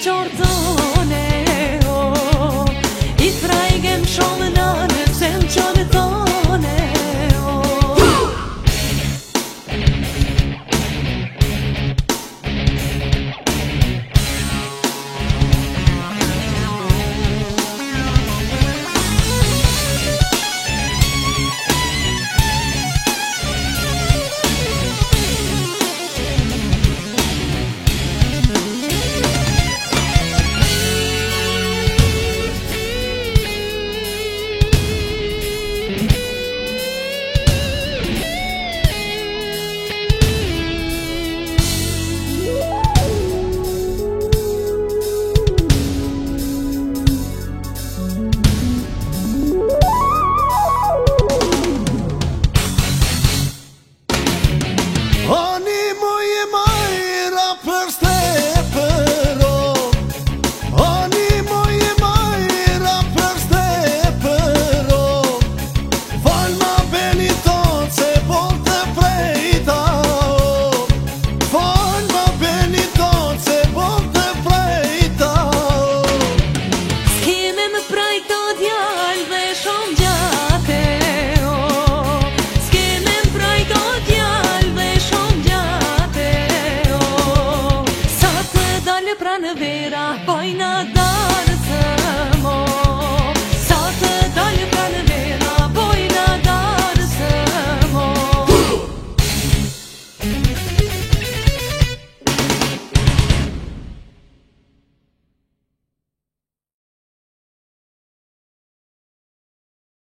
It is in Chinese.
shumë në se